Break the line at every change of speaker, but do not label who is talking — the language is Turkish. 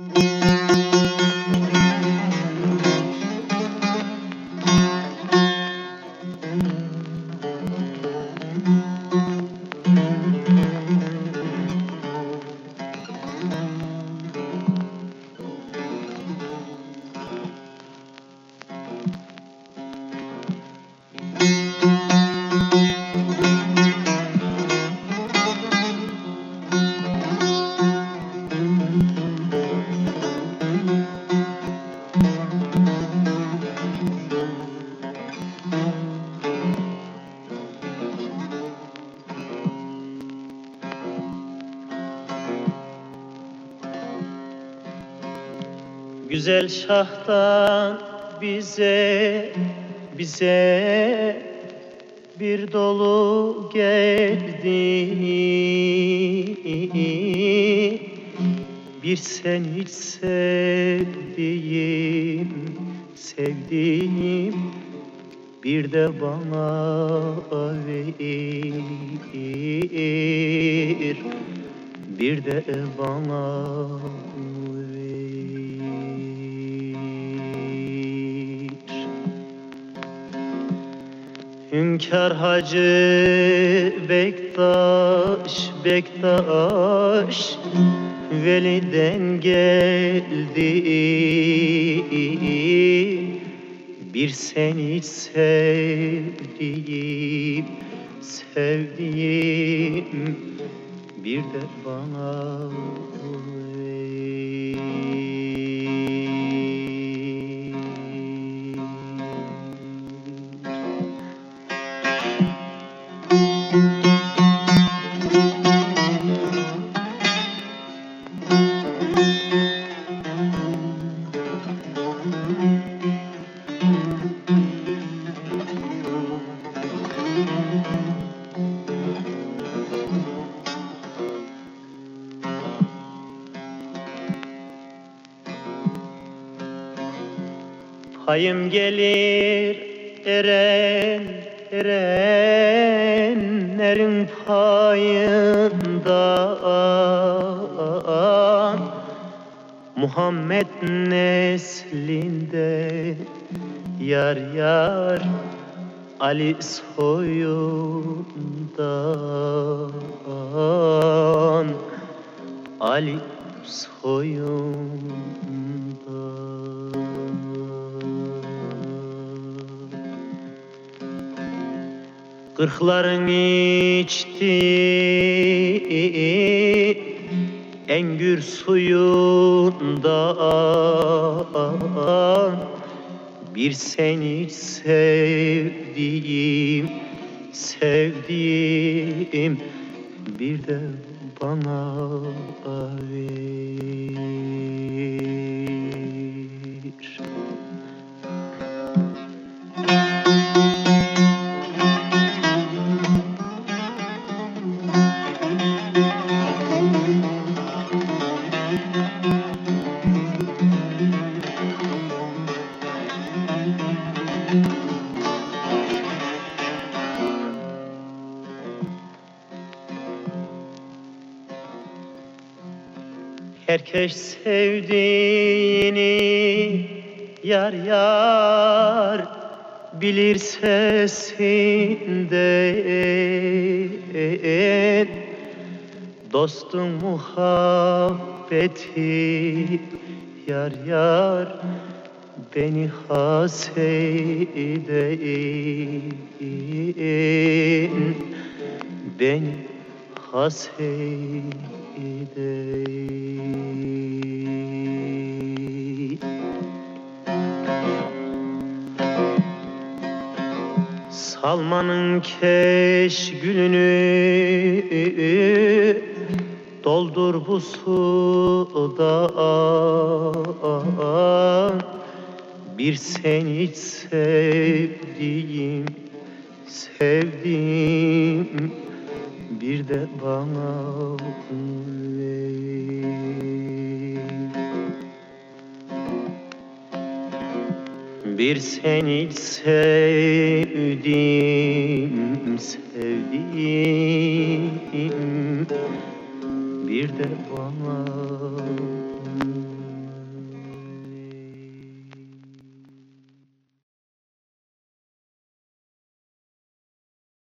Mm-hmm. Güzel şahtan bize bize bir dolu geldi. Bir sen hiç sevdiğim sevdiğim bir de bana ver bir de bana ver Hünkar Hacı Bektaş Bektaş Veli'den geldi. Bir seni sevdiğim Sevdiğim Bir de bana Payım gelir eren erenlerin payından Muhammed neslinde yar yar Ali soyundan Ali soyundan Kırkların içti. Engür suyundan Bir seni sevdiğim, sevdiğim Bir de bana ver Herkes sevdiğini yar yar bilir sesinden Dostun muhabbeti yar yar beni haseden beni haseden Salmanın keş gülünü doldur bu sudan Bir seni hiç sevdiğim, sevdiğim bir de bana. Bir seni sevdim, sevdim Bir de bana